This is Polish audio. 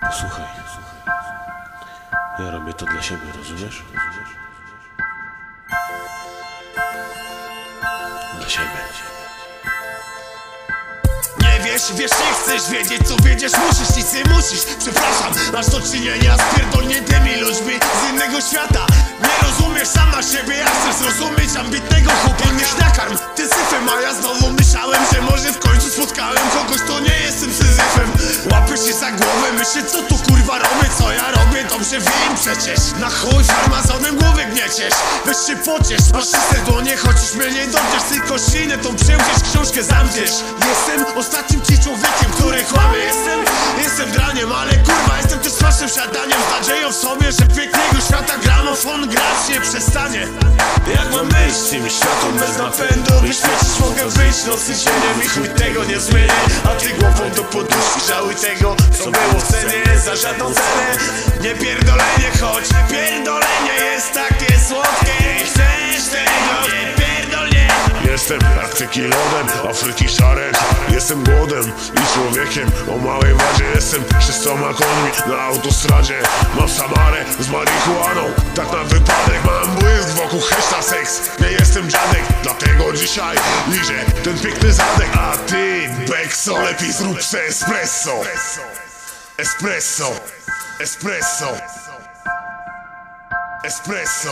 Posłuchaj. Ja robię to dla siebie, rozumiesz? Dla siebie. Wiesz, wiesz, nie chcesz wiedzieć co wiedziesz Musisz, nic nie musisz, przepraszam Masz do czynienia z pierdolniętymi ludźmi z innego świata Nie rozumiesz sama siebie, ja chcę zrozumieć ambitnego chłopa myślę co tu kurwa robię, co ja robię, dobrze wiem przecież. Na chuj farmazonem głowy gnieciesz, weź się pociesz Masz czyste dłonie, chociaż mnie nie dotkniesz Tylko ślinę tą przełdziesz, książkę zamkniesz. Jestem ostatnim ci człowiekiem, który kłamie. Jestem, jestem draniem, ale kurwa jestem też waszym siadaniem Z nadzieją w sobie, że pięknego świata gramofon grać nie przestanie Być tym światłem bez napędu By świecić mogę być nocy cieniem i chuj tego nie zmienię. A ty głową do poduszki żałuj tego Co było w cenie za żadną cenę. Nie pierdolenie, choć pierdolenie jest takie słodkie Nie chcesz tego, nie pierdolnie. Jestem jak tequilodem, Afryki szarek Jestem głodem i człowiekiem o małej wadzie Jestem. Szystoma końmi na autostradzie. Mam Samarę z marihuaną Tak na wypadek. Mam błysk wokół heszta seks dzisiaj liżę ten piękny zadek A ty, Bekso, lepiej zrób se espresso. Espresso. Espresso. Espresso